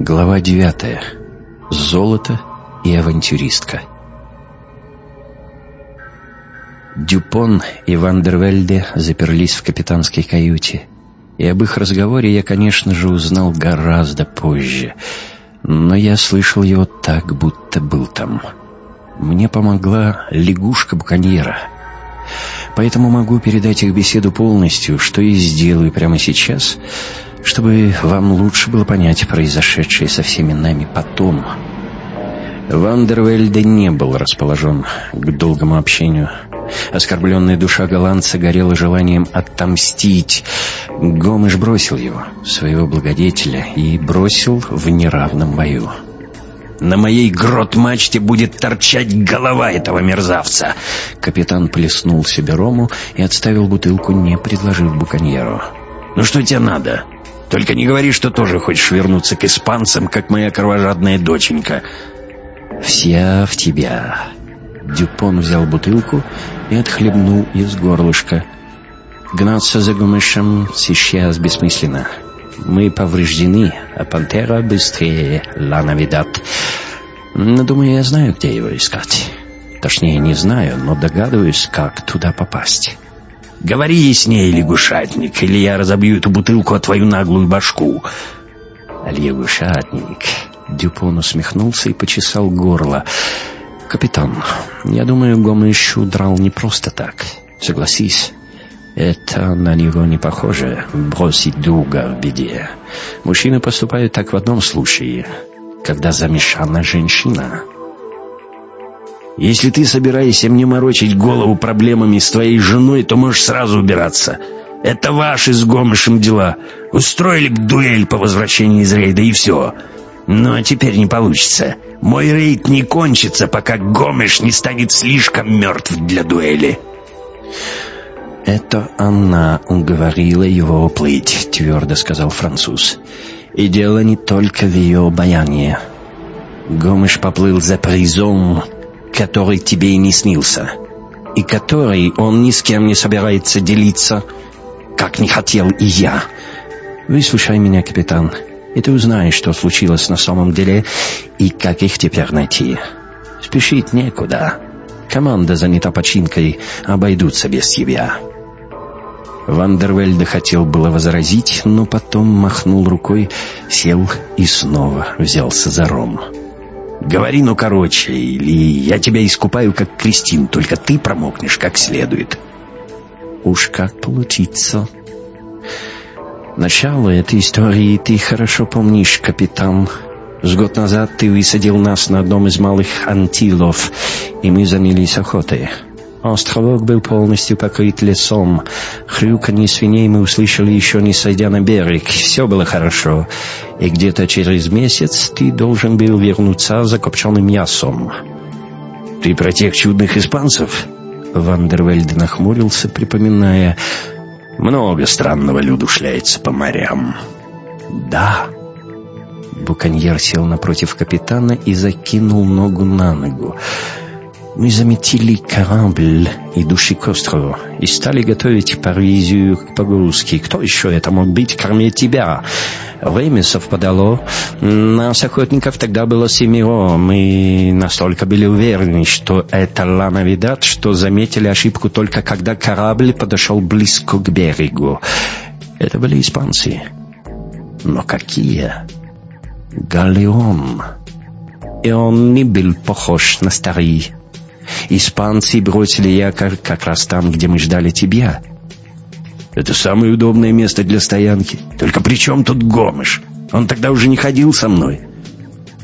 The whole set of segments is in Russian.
Глава девятая. Золото и авантюристка. Дюпон и Вандервельде заперлись в капитанской каюте. И об их разговоре я, конечно же, узнал гораздо позже. Но я слышал его так, будто был там. Мне помогла лягушка-буконьера. Поэтому могу передать их беседу полностью, что и сделаю прямо сейчас — чтобы вам лучше было понять произошедшее со всеми нами потом. Вандервельде не был расположен к долгому общению. Оскорбленная душа голландца горела желанием отомстить. Гомыш бросил его, своего благодетеля, и бросил в неравном бою. «На моей грот-мачте будет торчать голова этого мерзавца!» Капитан плеснул себе рому и отставил бутылку, не предложив буконьеру. «Ну что тебе надо?» Только не говори, что тоже хочешь вернуться к испанцам, как моя кровожадная доченька». «Вся в тебя». Дюпон взял бутылку и отхлебнул из горлышка. Гнаться за гумышем сейчас бессмысленно. Мы повреждены, а пантера быстрее, ла навидат. Но, думаю, я знаю, где его искать. Точнее, не знаю, но догадываюсь, как туда попасть». Говори яснее, лягушатник, или я разобью эту бутылку о твою наглую башку. Лягушатник. Дюпон усмехнулся и почесал горло. «Капитан, я думаю, Гомыш удрал не просто так. Согласись, это на него не похоже бросить друга в беде. Мужчины поступают так в одном случае, когда замешана женщина». Если ты собираешься мне морочить голову проблемами с твоей женой, то можешь сразу убираться. Это ваши с Гомышем дела. Устроили б дуэль по возвращении из рейда, и все. Но теперь не получится. Мой рейд не кончится, пока Гомеш не станет слишком мертв для дуэли». «Это она уговорила его уплыть», — твердо сказал француз. «И дело не только в ее обаянии. Гомеш поплыл за призом, который тебе и не снился, и который он ни с кем не собирается делиться, как не хотел и я. Выслушай меня, капитан, и ты узнаешь, что случилось на самом деле и как их теперь найти. Спешить некуда. Команда занята починкой, обойдутся без тебя». Вандервельде хотел было возразить, но потом махнул рукой, сел и снова взялся за ром. Говори, ну, короче, или я тебя искупаю, как Кристин, только ты промокнешь как следует. Уж как получится. Начало этой истории ты хорошо помнишь, капитан. С год назад ты высадил нас на одном из малых антилов, и мы занялись охотой. Островок был полностью покрыт лесом. Хрюканье свиней мы услышали еще не сойдя на берег. Все было хорошо. И где-то через месяц ты должен был вернуться за копченым мясом. «Ты про тех чудных испанцев?» Вандервельд нахмурился, припоминая. «Много странного люду шляется по морям». «Да». Буконьер сел напротив капитана и закинул ногу на ногу. Мы заметили корабль, идущий к острову, и стали готовить провизию к погрузке. Кто еще это мог быть, кроме тебя? Время совпадало. Нас, охотников, тогда было семеро. Мы настолько были уверены, что это Лана Видат, что заметили ошибку только когда корабль подошел близко к берегу. Это были испанцы. Но какие? Галеон. И он не был похож на старый Испанцы бросили якорь как раз там, где мы ждали тебя. Это самое удобное место для стоянки. Только при чем тут Гомыш? Он тогда уже не ходил со мной.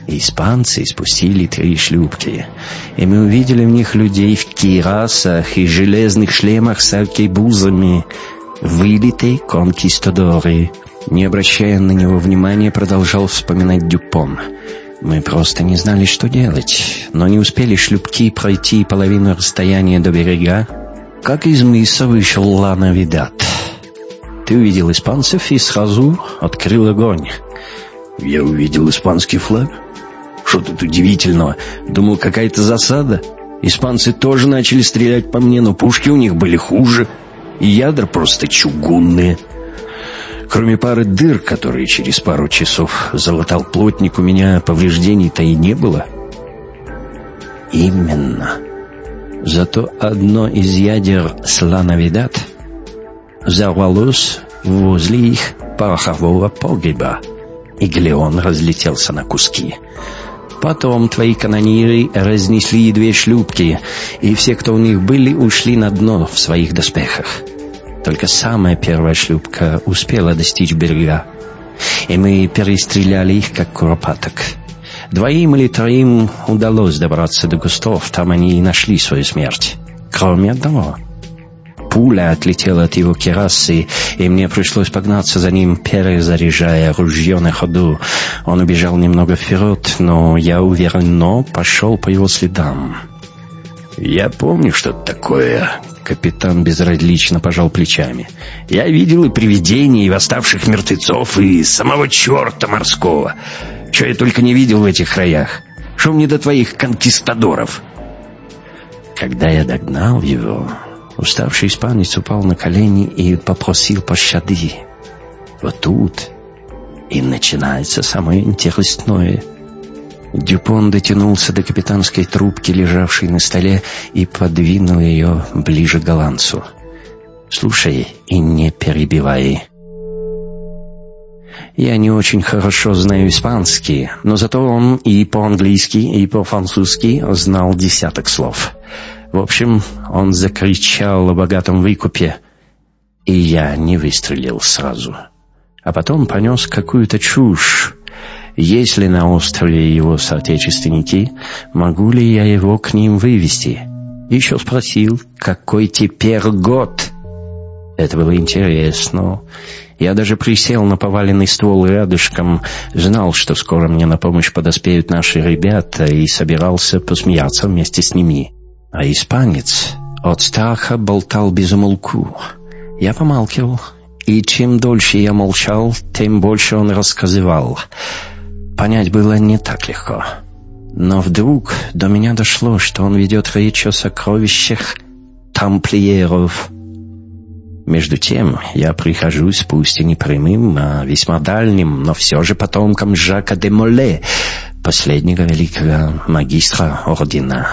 Испанцы спустили три шлюпки, и мы увидели в них людей в кирасах и железных шлемах с аркебузами, вылитые конкистадоры. Не обращая на него внимания, продолжал вспоминать Дюпон — мы просто не знали, что делать, но не успели шлюпки пройти половину расстояния до берега, как из мыса вышел Лана Видат. Ты увидел испанцев и сразу открыл огонь. Я увидел испанский флаг. Что тут удивительного? Думал, какая-то засада. Испанцы тоже начали стрелять по мне, но пушки у них были хуже. И ядра просто чугунные. Кроме пары дыр, которые через пару часов залатал плотник, у меня повреждений-то и не было. Именно. Зато одно из ядер Слановидат взорвалось возле их порохового погреба, и Глеон разлетелся на куски. Потом твои канониры разнесли две шлюпки, и все, кто у них были, ушли на дно в своих доспехах. Только самая первая шлюпка успела достичь берега, и мы перестреляли их, как куропаток. Двоим или троим удалось добраться до кустов, там они и нашли свою смерть. Кроме одного. Пуля отлетела от его керасы, и мне пришлось погнаться за ним, перезаряжая ружье на ходу. Он убежал немного вперед, но я уверенно пошел по его следам. «Я помню что-то такое», — капитан безразлично пожал плечами. «Я видел и привидений, и восставших мертвецов, и самого черта морского. Чего я только не видел в этих краях. Что мне до твоих конкистадоров?» Когда я догнал его, уставший испанец упал на колени и попросил пощады. Вот тут и начинается самое интересное — Дюпон дотянулся до капитанской трубки, лежавшей на столе, и подвинул ее ближе к голландцу. «Слушай и не перебивай». Я не очень хорошо знаю испанский, но зато он и по-английски, и по-французски знал десяток слов. В общем, он закричал о богатом выкупе, и я не выстрелил сразу. А потом понес какую-то чушь, есть ли на острове его соотечественники, могу ли я его к ним вывести? Еще спросил, какой теперь год? Это было интересно. Я даже присел на поваленный ствол рядышком, знал, что скоро мне на помощь подоспеют наши ребята, и собирался посмеяться вместе с ними. А испанец от страха болтал без умолку. Я помалкивал, и чем дольше я молчал, тем больше он рассказывал — понять было не так легко. Но вдруг до меня дошло, что он ведет речь о сокровищах тамплиеров. Между тем, я прихожусь пусть и не прямым, а весьма дальним, но все же потомком Жака де Моле, последнего великого магистра ордена.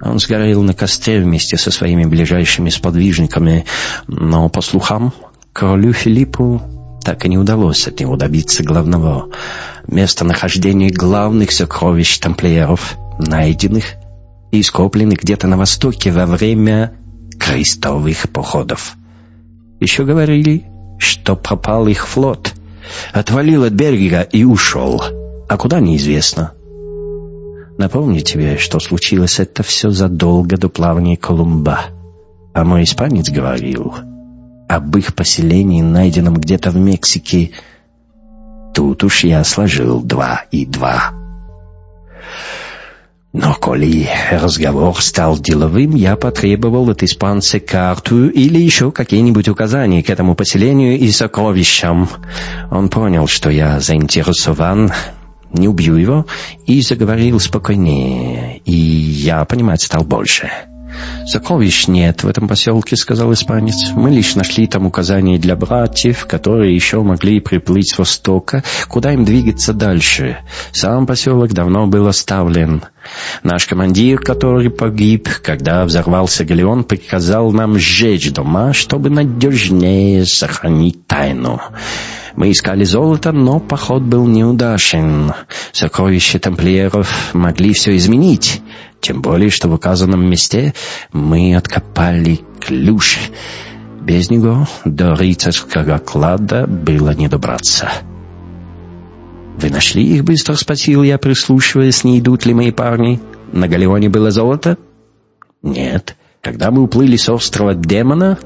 Он сгорел на костре вместе со своими ближайшими сподвижниками, но, по слухам, королю Филиппу так и не удалось от него добиться главного местонахождения главных сокровищ тамплиеров, найденных и скопленных где-то на востоке во время крестовых походов. Еще говорили, что пропал их флот, отвалил от берега и ушел, а куда неизвестно. Напомню тебе, что случилось это все задолго до плавания Колумба. А мой испанец говорил об их поселении, найденном где-то в Мексике, Тут уж я сложил два и два. Но коли разговор стал деловым, я потребовал от испанца карту или еще какие-нибудь указания к этому поселению и сокровищам. Он понял, что я заинтересован, не убью его, и заговорил спокойнее, и я понимать стал больше. «Сокровищ нет в этом поселке», — сказал испанец. «Мы лишь нашли там указания для братьев, которые еще могли приплыть с востока, куда им двигаться дальше. Сам поселок давно был оставлен. Наш командир, который погиб, когда взорвался галеон, приказал нам сжечь дома, чтобы надежнее сохранить тайну». Мы искали золото, но поход был неудачен. Сокровища тамплиеров могли все изменить. Тем более, что в указанном месте мы откопали ключ. Без него до рыцарского клада было не добраться. «Вы нашли их быстро?» — спросил я, прислушиваясь, не идут ли мои парни. «На галеоне было золото?» «Нет. Когда мы уплыли с острова Демона,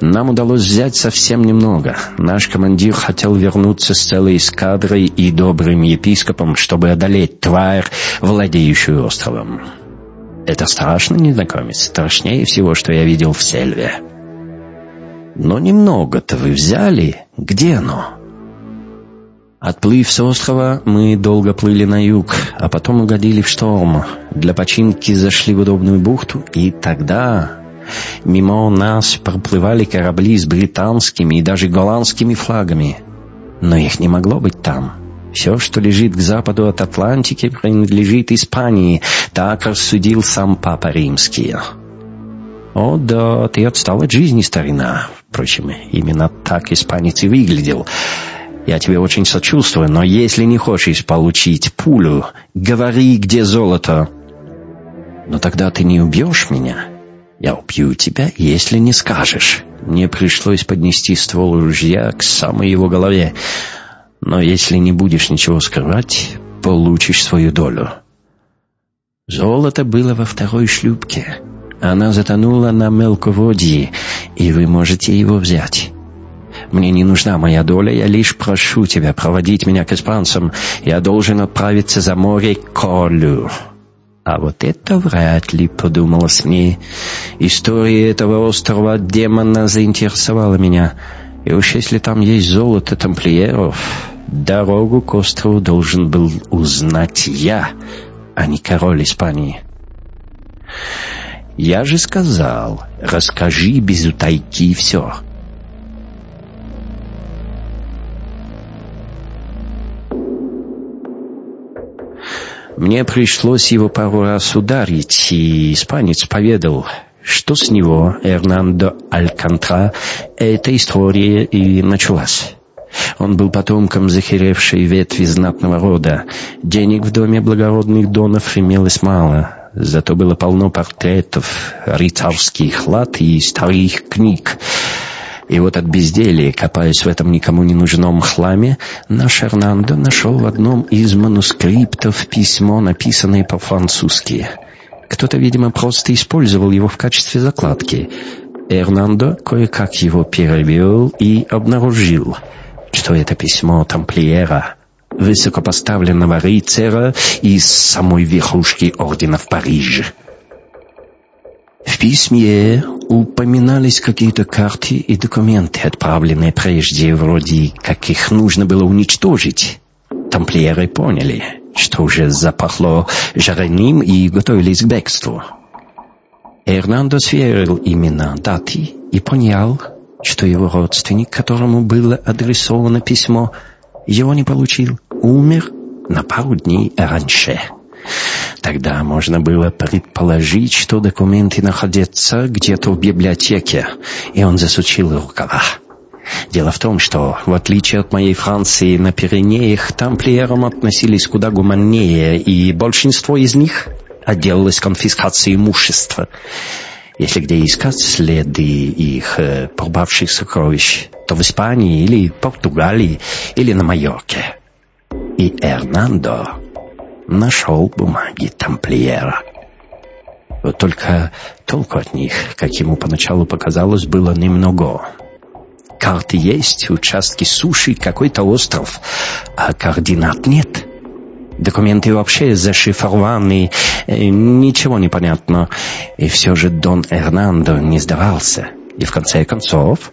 нам удалось взять совсем немного. Наш командир хотел вернуться с целой эскадрой и добрым епископом, чтобы одолеть тварь, владеющую островом». Это страшно, незнакомец. Страшнее всего, что я видел в сельве. Но немного-то вы взяли. Где оно? Отплыв с острова, мы долго плыли на юг, а потом угодили в шторм. Для починки зашли в удобную бухту, и тогда мимо нас проплывали корабли с британскими и даже голландскими флагами — Но их не могло быть там. Все, что лежит к западу от Атлантики, принадлежит Испании. Так рассудил сам Папа Римский. «О, да, ты отстал от жизни, старина». Впрочем, именно так испанец и выглядел. «Я тебе очень сочувствую, но если не хочешь получить пулю, говори, где золото». «Но тогда ты не убьешь меня?» «Я убью тебя, если не скажешь». Мне пришлось поднести ствол ружья к самой его голове. «Но если не будешь ничего скрывать, получишь свою долю». Золото было во второй шлюпке. Она затонула на мелководье, и вы можете его взять. Мне не нужна моя доля, я лишь прошу тебя проводить меня к испанцам. Я должен отправиться за море к Колю». А вот это вряд ли, подумалось мне. История этого острова демона заинтересовала меня. И уж если там есть золото тамплиеров, дорогу к острову должен был узнать я, а не король Испании. Я же сказал, расскажи без утайки все. Мне пришлось его пару раз ударить, и испанец поведал, что с него, Эрнандо Алькантра, эта история и началась. Он был потомком захеревшей ветви знатного рода. Денег в доме благородных донов имелось мало, Зато было полно портретов, рыцарских лад и старых книг. И вот от безделия, копаясь в этом никому не нужном хламе, наш Эрнандо нашел в одном из манускриптов письмо, написанное по-французски. Кто-то, видимо, просто использовал его в качестве закладки. Эрнандо кое-как его перевел и обнаружил, что это письмо тамплиера — высокопоставленного рыцаря из самой верхушки ордена в Париже. В письме упоминались какие-то карты и документы, отправленные прежде, вроде как их нужно было уничтожить. Тамплиеры поняли, что уже запахло жареным и готовились к бегству. Эрнандо сверил имена даты и понял, что его родственник, которому было адресовано письмо, его не получил умер на пару дней раньше. Тогда можно было предположить, что документы находятся где-то в библиотеке, и он засучил рукава. Дело в том, что, в отличие от моей Франции на Пиренеях, тамплиерам относились куда гуманнее, и большинство из них отделалось конфискацией имущества. Если где искать следы их э, пропавших сокровищ, то в Испании или Португалии или на Майорке и Эрнандо нашел бумаги тамплиера. Вот только толку от них, как ему поначалу показалось, было немного. Карты есть, участки суши, какой-то остров, а координат нет. Документы вообще зашифрованы, э, ничего не понятно. И все же Дон Эрнандо не сдавался. И в конце концов,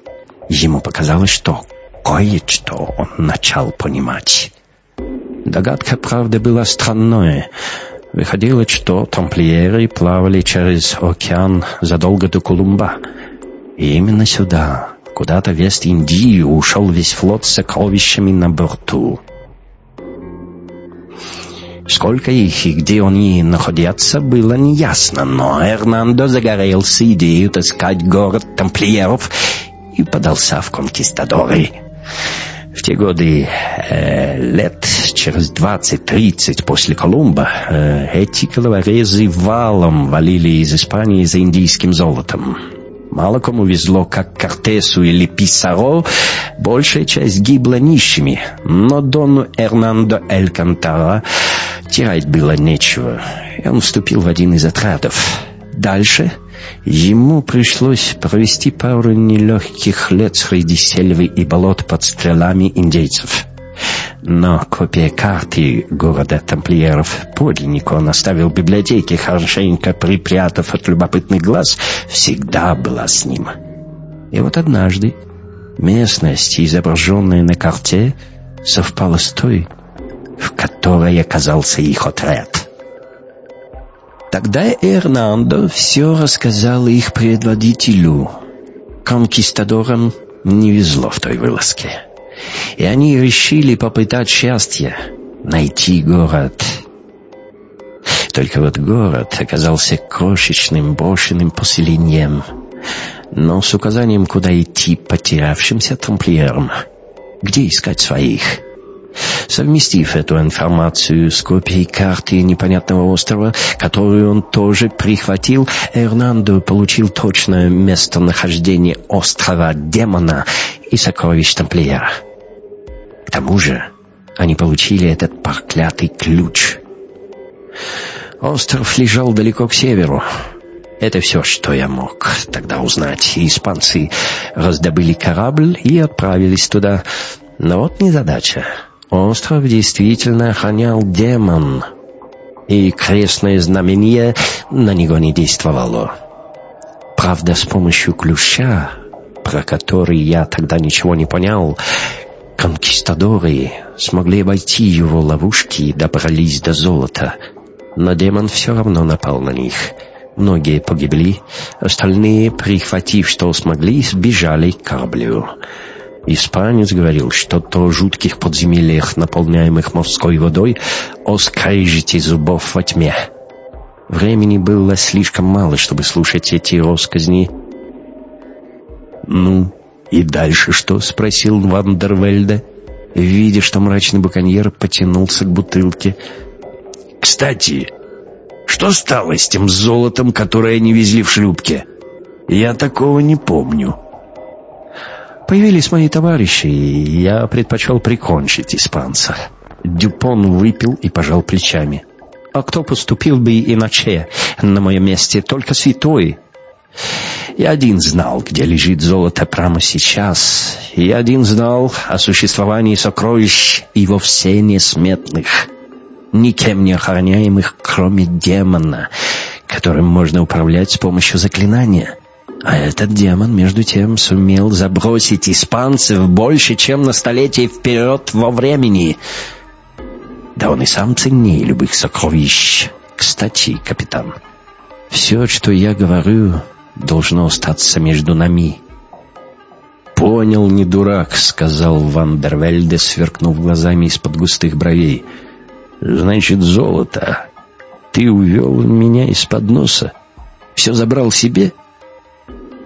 ему показалось, что кое-что он начал понимать. Догадка, правда, была странной. Выходило, что тамплиеры плавали через океан задолго до Колумба. И именно сюда, куда-то в Вест-Индию, ушел весь флот с сокровищами на борту. Сколько их и где они находятся, было неясно, но Эрнандо загорелся идеей таскать город тамплиеров и подался в конкистадоры. В те годы, э, лет через двадцать-тридцать после Колумба, э, эти головорезы валом валили из Испании за индийским золотом. Мало кому везло, как Кортесу или Писаро, большая часть гибла нищими, но Дону Эрнандо Эль Кантара терять было нечего, и он вступил в один из отрядов. Дальше Ему пришлось провести пару нелегких лет среди сельвы и болот под стрелами индейцев. Но копия карты города тамплиеров подлинник он оставил в библиотеке, хорошенько припрятав от любопытных глаз, всегда была с ним. И вот однажды местность, изображенная на карте, совпала с той, в которой оказался их отряд. Тогда Эрнандо все рассказал их предводителю. Конкистадорам не везло в той вылазке. И они решили попытать счастье, найти город. Только вот город оказался крошечным брошенным поселением, но с указанием, куда идти потерявшимся тамплиерам. Где искать своих? Совместив эту информацию с копией карты непонятного острова, которую он тоже прихватил, Эрнандо получил точное местонахождение острова Демона и сокровищ тамплиера. К тому же они получили этот проклятый ключ. Остров лежал далеко к северу. Это все, что я мог тогда узнать. Испанцы раздобыли корабль и отправились туда. Но вот незадача. Остров действительно охранял демон, и крестное знамение на него не действовало. Правда, с помощью ключа, про который я тогда ничего не понял, конкистадоры смогли обойти его ловушки и добрались до золота. Но демон все равно напал на них. Многие погибли, остальные, прихватив что смогли, сбежали к кораблю. Испанец говорил, что то жутких подземельях, наполняемых морской водой, о зубов во тьме. Времени было слишком мало, чтобы слушать эти россказни. «Ну, и дальше что?» — спросил Вандервельде, видя, что мрачный буконьер потянулся к бутылке. «Кстати, что стало с тем золотом, которое они везли в шлюпке? Я такого не помню». Появились мои товарищи, и я предпочел прикончить испанца. Дюпон выпил и пожал плечами. А кто поступил бы иначе на моем месте? Только святой. Я один знал, где лежит золото прямо сейчас. И один знал о существовании сокровищ и вовсе несметных, никем не охраняемых, кроме демона, которым можно управлять с помощью заклинания. А этот демон, между тем, сумел забросить испанцев больше, чем на столетие вперед во времени. Да он и сам ценнее любых сокровищ. Кстати, капитан, все, что я говорю, должно остаться между нами. «Понял, не дурак», — сказал Вандервельде, сверкнув глазами из-под густых бровей. «Значит, золото. Ты увел меня из-под носа. Все забрал себе?»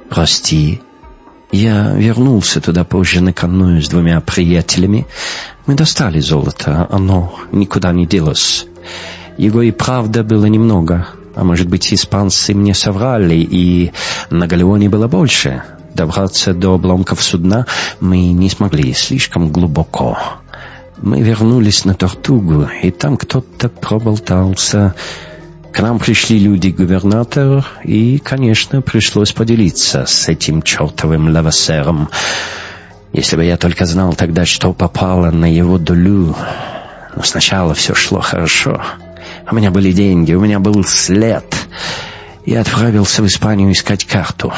«Прости». Я вернулся туда позже накануне с двумя приятелями. Мы достали золото, оно никуда не делось. Его и правда было немного, а может быть, испанцы мне соврали, и на галеоне было больше. Добраться до обломков судна мы не смогли, слишком глубоко. Мы вернулись на Тортугу, и там кто-то проболтался... К нам пришли люди-губернатор, и, конечно, пришлось поделиться с этим чертовым лавасером. Если бы я только знал тогда, что попало на его долю... Но сначала все шло хорошо. У меня были деньги, у меня был след. Я отправился в Испанию искать карту.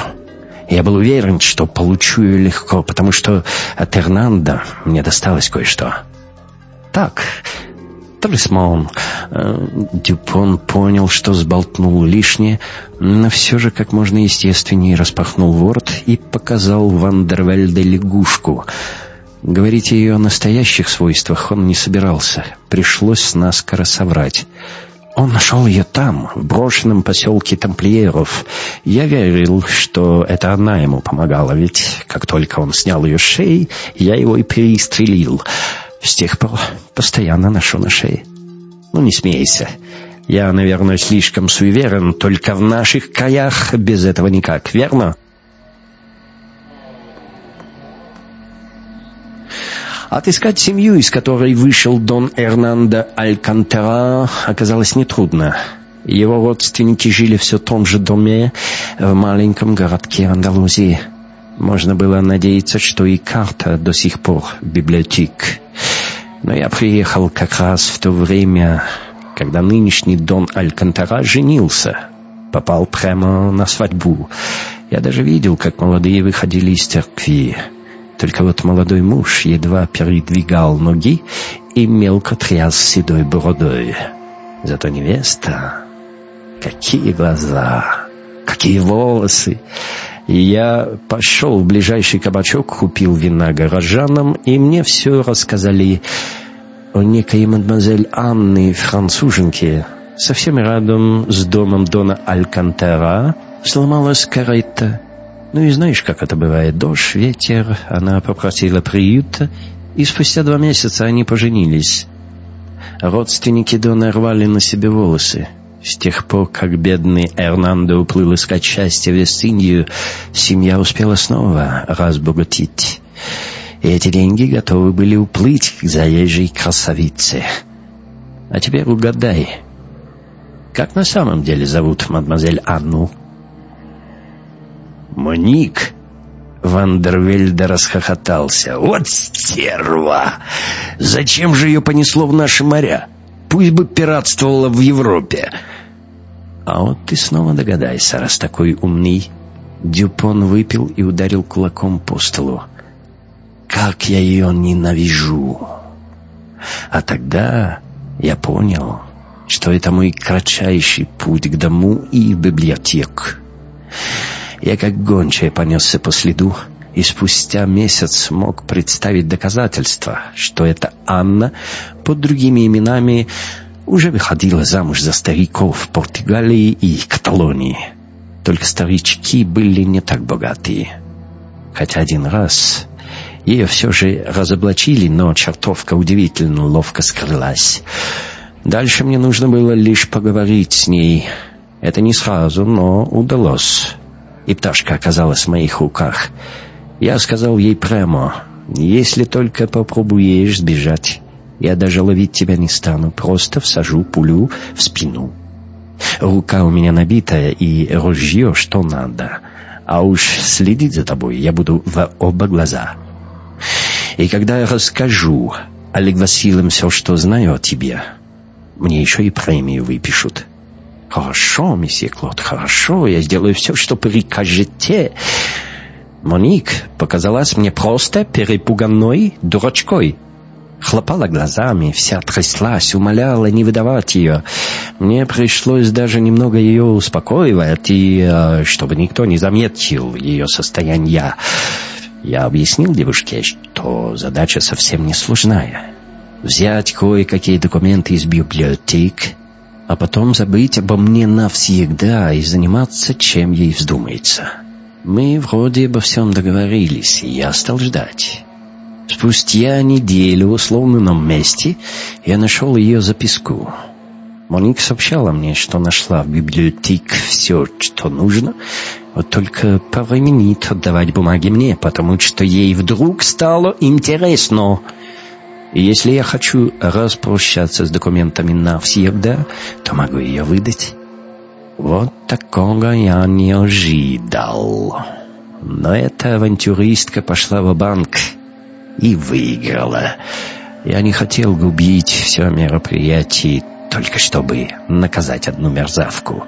Я был уверен, что получу ее легко, потому что от Эрнанда мне досталось кое-что. Так, Талисман. Э, Дюпон понял, что сболтнул лишнее, но все же как можно естественнее распахнул ворот и показал Вандервельде лягушку. Говорить ее о настоящих свойствах он не собирался. Пришлось наскоро соврать. Он нашел ее там, в брошенном поселке тамплиеров. Я верил, что это она ему помогала, ведь как только он снял ее шеи, я его и перестрелил. С тех пор постоянно ношу на шее. Ну, не смейся. Я, наверное, слишком суеверен, только в наших краях без этого никак, верно? Отыскать семью, из которой вышел Дон Эрнандо Алькантера, оказалось нетрудно. Его родственники жили все в том же доме в маленьком городке Андалузии. Можно было надеяться, что и карта до сих пор в библиотеке. Но я приехал как раз в то время, когда нынешний Дон Алькантара женился. Попал прямо на свадьбу. Я даже видел, как молодые выходили из церкви. Только вот молодой муж едва передвигал ноги и мелко тряс седой бородой. Зато невеста... Какие глаза! Какие волосы! Я пошел в ближайший кабачок, купил вина горожанам, и мне все рассказали о некой мадемуазель Анны, француженке. Совсем рядом с домом Дона Алькантера сломалась карета. Ну и знаешь, как это бывает, дождь, ветер. Она попросила приюта, и спустя два месяца они поженились. Родственники Дона рвали на себе волосы. С тех пор, как бедный Эрнандо уплыл искать счастье в Вест-Индию, семья успела снова разбогатеть. И эти деньги готовы были уплыть к заезжей красавице. А теперь угадай, как на самом деле зовут мадемуазель Анну? «Моник!» Вандервельда расхохотался. «Вот стерва! Зачем же ее понесло в наши моря? Пусть бы пиратствовала в Европе!» «А вот ты снова догадайся, раз такой умный». Дюпон выпил и ударил кулаком по столу. «Как я ее ненавижу!» А тогда я понял, что это мой кратчайший путь к дому и в библиотеку. Я как гончая понесся по следу, и спустя месяц смог представить доказательства, что эта Анна под другими именами уже выходила замуж за стариков в Португалии и Каталонии. Только старички были не так богатые. Хотя один раз ее все же разоблачили, но чертовка удивительно ловко скрылась. Дальше мне нужно было лишь поговорить с ней. Это не сразу, но удалось и пташка оказалась в моих руках. Я сказал ей прямо, «Если только попробуешь сбежать, я даже ловить тебя не стану, просто всажу пулю в спину. Рука у меня набитая и ружье что надо, а уж следить за тобой я буду в оба глаза. И когда я расскажу Олег Васильевым все, что знаю о тебе, мне еще и премию выпишут». «Хорошо, месье Клод, хорошо, я сделаю все, что прикажете». Моник показалась мне просто перепуганной дурачкой. Хлопала глазами, вся тряслась, умоляла не выдавать ее. Мне пришлось даже немного ее успокоивать, и э, чтобы никто не заметил ее состояние. Я объяснил девушке, что задача совсем не сложная. Взять кое-какие документы из библиотек, а потом забыть обо мне навсегда и заниматься, чем ей вздумается. Мы вроде обо всем договорились, и я стал ждать. Спустя неделю в условном месте я нашел ее записку. Моник сообщала мне, что нашла в библиотеке все, что нужно, вот только повременит отдавать бумаги мне, потому что ей вдруг стало интересно — и если я хочу распрощаться с документами навсегда, то могу ее выдать. Вот такого я не ожидал. Но эта авантюристка пошла в банк и выиграла. Я не хотел губить все мероприятие, только чтобы наказать одну мерзавку.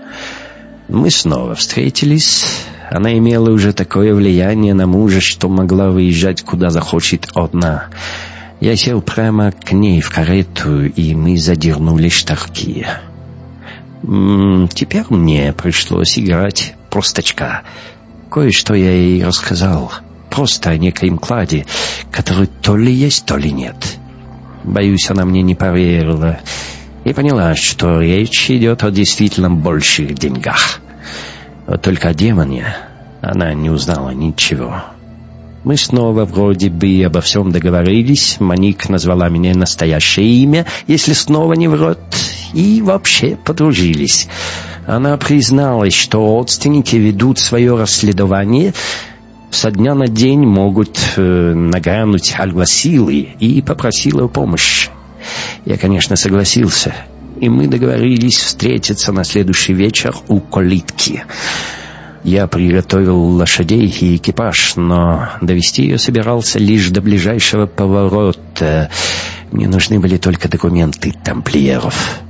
Мы снова встретились. Она имела уже такое влияние на мужа, что могла выезжать куда захочет одна. Я сел прямо к ней в карету, и мы задернули штарки. Теперь мне пришлось играть простачка. Кое-что я ей рассказал. Просто о некоем кладе, который то ли есть, то ли нет. Боюсь, она мне не поверила и поняла, что речь идет о действительно больших деньгах. Вот только о демоне она не узнала ничего. Мы снова вроде бы обо всем договорились. Маник назвала меня настоящее имя, если снова не врет, и вообще подружились. Она призналась, что родственники ведут свое расследование, со дня на день могут э, нагрянуть альвасилы, и попросила помощи. Я, конечно, согласился, и мы договорились встретиться на следующий вечер у калитки. Я приготовил лошадей и экипаж, но довести ее собирался лишь до ближайшего поворота. Мне нужны были только документы тамплиеров.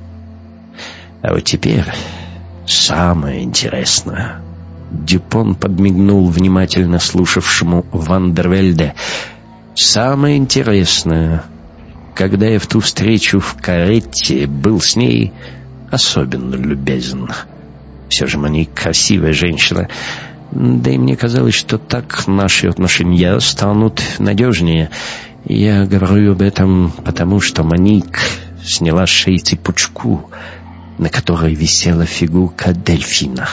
А вот теперь самое интересное. Дюпон подмигнул внимательно слушавшему Вандервельде. «Самое интересное, когда я в ту встречу в карете был с ней особенно любезен». Все же Моник красивая женщина. Да и мне казалось, что так наши отношения станут надежнее. Я говорю об этом потому, что Маник сняла с шеи цепочку, на которой висела фигурка дельфина.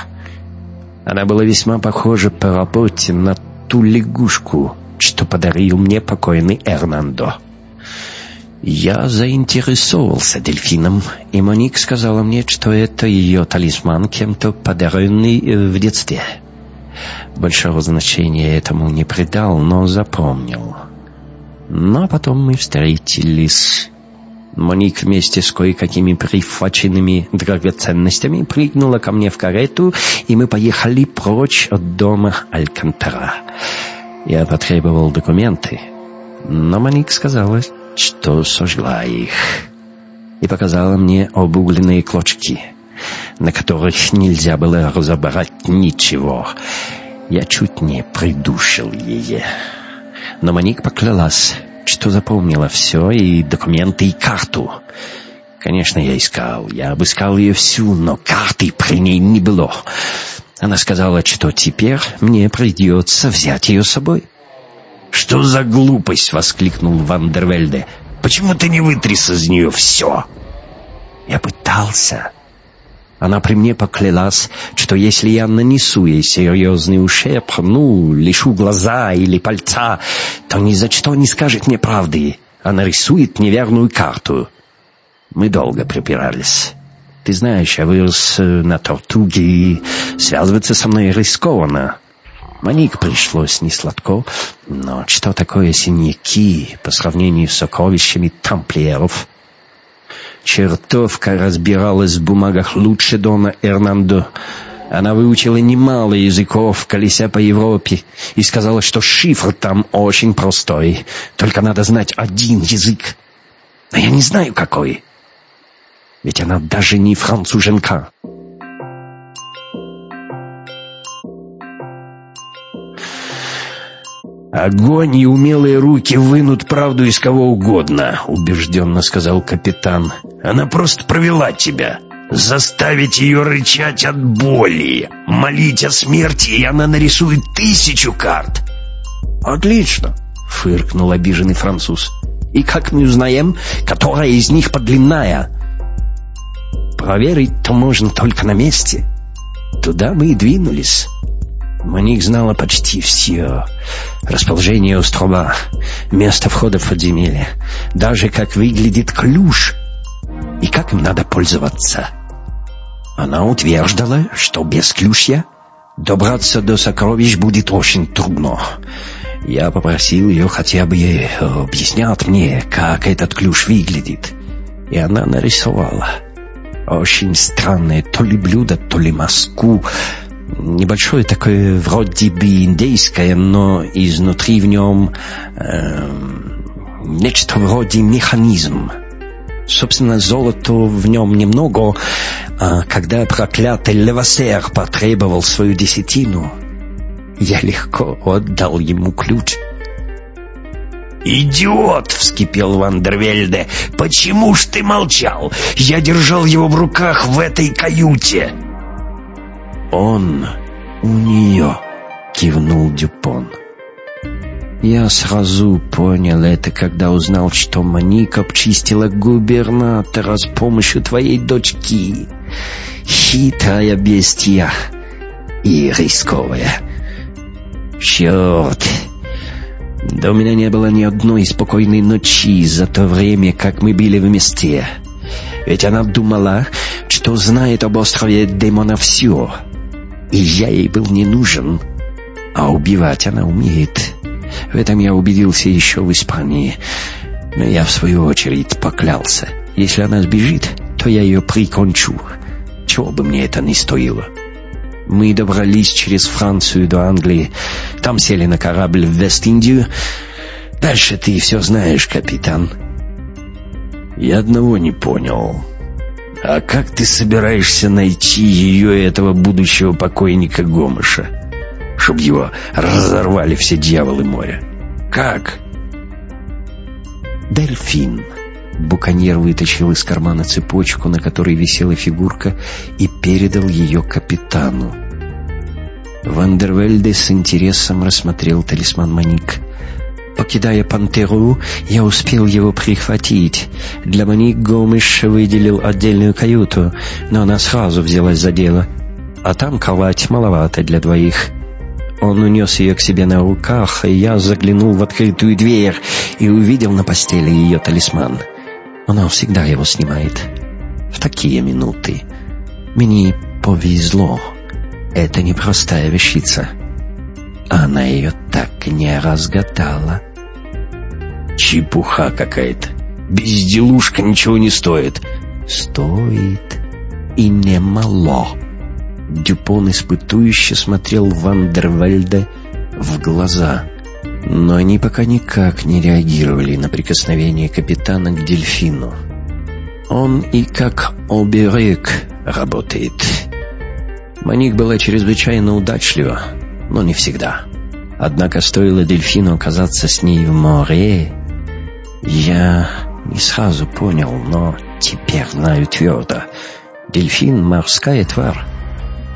Она была весьма похожа по работе на ту лягушку, что подарил мне покойный Эрнандо. Я заинтересовался дельфином, и Моник сказала мне, что это ее талисман, кем-то подаренный э, в детстве. Большого значения этому не придал, но запомнил. Но потом мы встретились. Моник вместе с кое-какими прихваченными драгоценностями прыгнула ко мне в карету, и мы поехали прочь от дома Алькантара. Я потребовал документы, но Моник сказала, что сожгла их, и показала мне обугленные клочки, на которых нельзя было разобрать ничего. Я чуть не придушил ее. Но Моник поклялась, что запомнила все, и документы, и карту. Конечно, я искал. Я обыскал ее всю, но карты при ней не было. Она сказала, что теперь мне придется взять ее с собой. «Что за глупость?» — воскликнул Вандервельде. «Почему ты не вытряс из нее все?» «Я пытался», она при мне поклялась, что если я нанесу ей серьезный ущерб, ну, лишу глаза или пальца, то ни за что не скажет мне правды, а нарисует неверную карту. Мы долго припирались. Ты знаешь, я вырос э, на Тортуге, и связываться со мной рискованно. Маник пришлось не сладко, но что такое синяки по сравнению с сокровищами тамплиеров — Чертовка разбиралась в бумагах лучше Дона Эрнандо. Она выучила немало языков, колеся по Европе, и сказала, что шифр там очень простой. Только надо знать один язык. Но я не знаю, какой. Ведь она даже не француженка. «Огонь и умелые руки вынут правду из кого угодно», — убежденно сказал капитан. «Она просто провела тебя. Заставить ее рычать от боли, молить о смерти, и она нарисует тысячу карт». «Отлично», — фыркнул обиженный француз. «И как мы узнаем, которая из них подлинная?» «Проверить-то можно только на месте. Туда мы и двинулись». Маник знала почти все. Расположение острова, место входа в подземелье, даже как выглядит ключ и как им надо пользоваться. Она утверждала, что без ключа добраться до сокровищ будет очень трудно. Я попросил ее хотя бы объяснять мне, как этот ключ выглядит. И она нарисовала. Очень странное то ли блюдо, то ли маску, небольшое такое вроде бы индейское, но изнутри в нем э, нечто вроде механизм. Собственно, золота в нем немного, а когда проклятый Левасер потребовал свою десятину, я легко отдал ему ключ. «Идиот!» — вскипел Вандервельде. «Почему ж ты молчал? Я держал его в руках в этой каюте!» «Он у нее», — кивнул Дюпон. Я сразу понял это, когда узнал, что Моник обчистила губернатора с помощью твоей дочки. Хитрая бестия и рисковая. Черт! Да у меня не было ни одной спокойной ночи за то время, как мы были вместе. Ведь она думала, что знает об острове Демона все — и я ей был не нужен. А убивать она умеет. В этом я убедился еще в Испании. Но я, в свою очередь, поклялся. Если она сбежит, то я ее прикончу. Чего бы мне это ни стоило. Мы добрались через Францию до Англии. Там сели на корабль в Вест-Индию. Дальше ты все знаешь, капитан. Я одного не понял. А как ты собираешься найти ее, этого будущего покойника Гомыша? Чтоб его разорвали все дьяволы моря. Как? Дельфин. Буконьер вытащил из кармана цепочку, на которой висела фигурка, и передал ее капитану. Вандервельде с интересом рассмотрел талисман Маник. Покидая пантеру, я успел его прихватить. Для Маник Гомыш выделил отдельную каюту, но она сразу взялась за дело. А там кровать маловато для двоих. Он унес ее к себе на руках, и я заглянул в открытую дверь и увидел на постели ее талисман. Она всегда его снимает. В такие минуты. Мне повезло. Это непростая вещица. Она ее так не разгадала. Чепуха какая-то. Безделушка ничего не стоит. Стоит. И немало. Дюпон испытующе смотрел Вандервельде в глаза. Но они пока никак не реагировали на прикосновение капитана к дельфину. Он и как оберег работает. Маник была чрезвычайно удачлива, но не всегда. Однако стоило дельфину оказаться с ней в море, я не сразу понял, но теперь знаю твердо. Дельфин — морская тварь.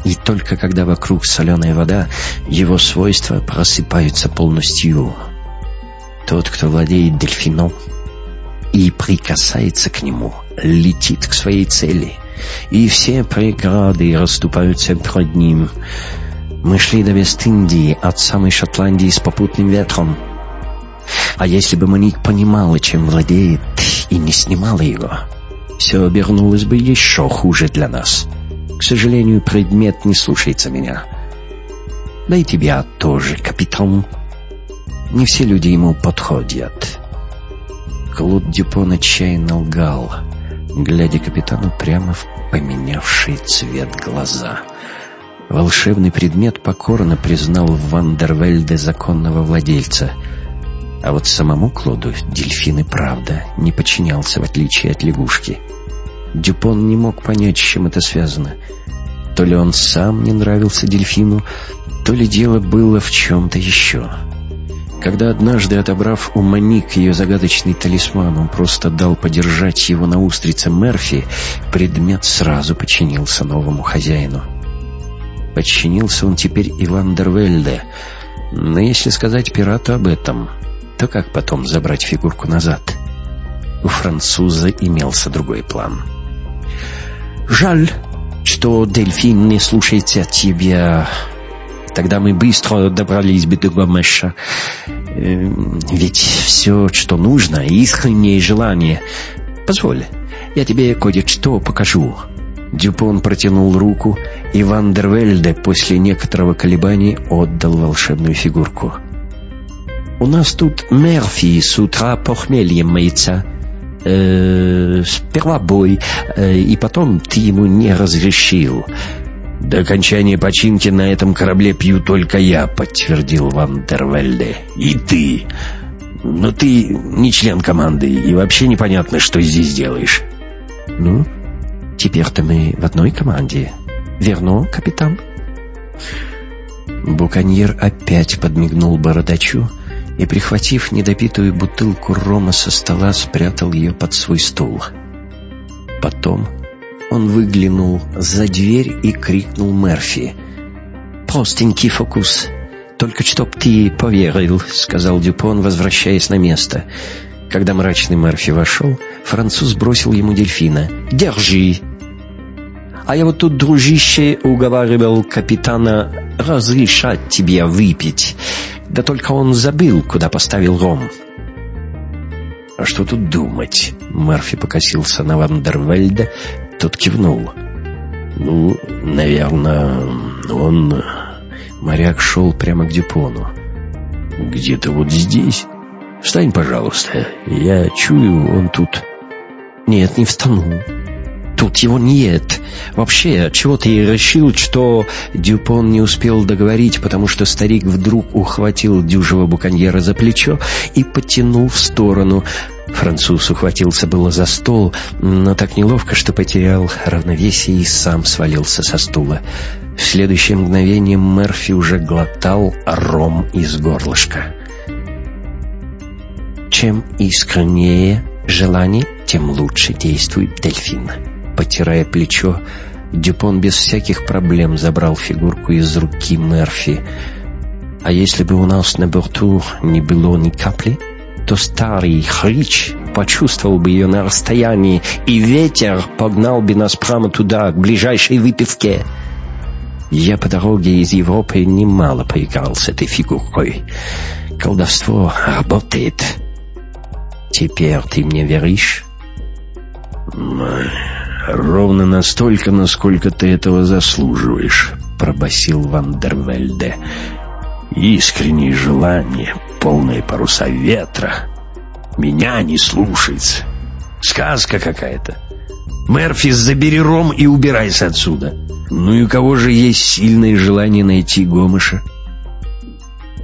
И только когда вокруг соленая вода, его свойства просыпаются полностью. Тот, кто владеет дельфином и прикасается к нему, летит к своей цели, и все преграды расступаются перед ним. Мы шли до Вест-Индии, от самой Шотландии с попутным ветром. А если бы Моник понимала, чем владеет, и не снимала его, все обернулось бы еще хуже для нас. К сожалению, предмет не слушается меня. Да и тебя тоже, капитан. Не все люди ему подходят. Клод Дюпон отчаянно лгал, глядя капитану прямо в поменявший цвет глаза. Волшебный предмет покорно признал Вандервельде законного владельца — а вот самому Клоду дельфин и правда не подчинялся, в отличие от лягушки. Дюпон не мог понять, с чем это связано. То ли он сам не нравился дельфину, то ли дело было в чем-то еще. Когда однажды, отобрав у Маник ее загадочный талисман, он просто дал подержать его на устрице Мерфи, предмет сразу подчинился новому хозяину. Подчинился он теперь и Вандервельде, но если сказать пирату об этом, то как потом забрать фигурку назад? У француза имелся другой план. «Жаль, что дельфин не слушается тебя. Тогда мы быстро добрались бы до Гомеша. Эм, ведь все, что нужно, искреннее желание. Позволь, я тебе кое-что покажу». Дюпон протянул руку, и Вандервельде после некоторого колебания отдал волшебную фигурку. У нас тут Мерфи с утра похмельем мается. Э, сперва бой, э, и потом ты ему не разрешил. До окончания починки на этом корабле пью только я, подтвердил Ван Тервельде. И ты. Но ты не член команды, и вообще непонятно, что здесь делаешь. Ну, теперь-то мы в одной команде. Верно, капитан? Буконьер опять подмигнул бородачу, и, прихватив недопитую бутылку рома со стола, спрятал ее под свой стул. Потом он выглянул за дверь и крикнул Мерфи. «Простенький фокус. Только чтоб ты поверил», — сказал Дюпон, возвращаясь на место. Когда мрачный Мерфи вошел, француз бросил ему дельфина. «Держи!» «А я вот тут, дружище, уговаривал капитана разрешать тебе выпить. Да только он забыл, куда поставил ром. «А что тут думать?» Мерфи покосился на Вандервельда, тот кивнул. «Ну, наверное, он...» Моряк шел прямо к Дюпону. «Где-то вот здесь. Встань, пожалуйста. Я чую, он тут...» «Нет, не встану. Тут его нет. Вообще, чего ты решил, что...» Дюпон не успел договорить, потому что старик вдруг ухватил дюжего буконьера за плечо и потянул в сторону. Француз ухватился было за стол, но так неловко, что потерял равновесие и сам свалился со стула. В следующее мгновение Мерфи уже глотал ром из горлышка. Чем искреннее желание, тем лучше действует дельфин потирая плечо, Дюпон без всяких проблем забрал фигурку из руки Мерфи. А если бы у нас на борту не было ни капли, то старый хрич почувствовал бы ее на расстоянии, и ветер погнал бы нас прямо туда, к ближайшей выпивке. Я по дороге из Европы немало поиграл с этой фигуркой. Колдовство работает. Теперь ты мне веришь? «Ровно настолько, насколько ты этого заслуживаешь», — пробасил Вандервельде. «Искреннее желание, полные паруса ветра. Меня не слушается. Сказка какая-то. Мерфи, забери ром и убирайся отсюда. Ну и у кого же есть сильное желание найти Гомыша?»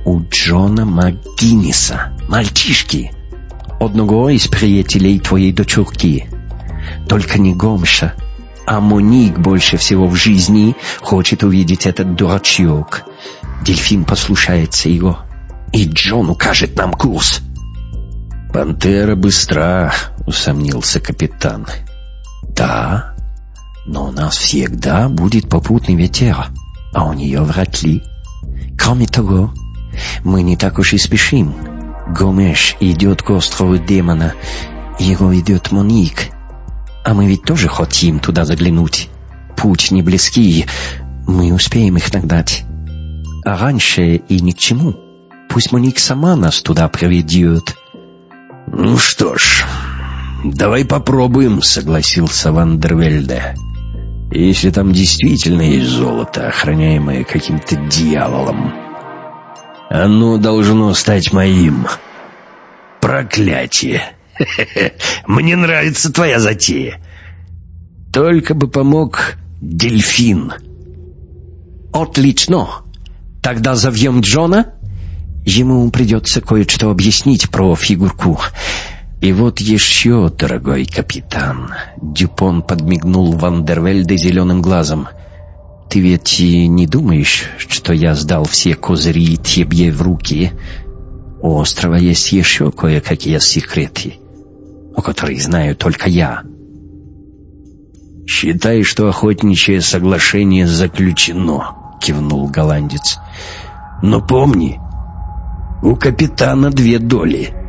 «У Джона МакГинниса, мальчишки, одного из приятелей твоей дочурки». Только не Гомша, а Моник больше всего в жизни хочет увидеть этот дурачок. Дельфин послушается его, и Джон укажет нам курс. «Пантера быстра», — усомнился капитан. «Да, но у нас всегда будет попутный ветер, а у нее вряд ли. Кроме того, мы не так уж и спешим. Гомеш идет к острову демона, его идет Моник». А мы ведь тоже хотим туда заглянуть. Путь не близкий, мы успеем их нагнать. А раньше и ни к чему. Пусть Моник сама нас туда проведет. «Ну что ж, давай попробуем», — согласился Вандервельде. «Если там действительно есть золото, охраняемое каким-то дьяволом, оно должно стать моим. Проклятие!» Мне нравится твоя затея. Только бы помог дельфин. Отлично. Тогда зовем Джона. Ему придется кое-что объяснить про фигурку. И вот еще, дорогой капитан, Дюпон подмигнул Вандервельде зеленым глазом. Ты ведь не думаешь, что я сдал все козыри тебе в руки? У острова есть еще кое-какие секреты о которой знаю только я. «Считай, что охотничье соглашение заключено», — кивнул голландец. «Но помни, у капитана две доли».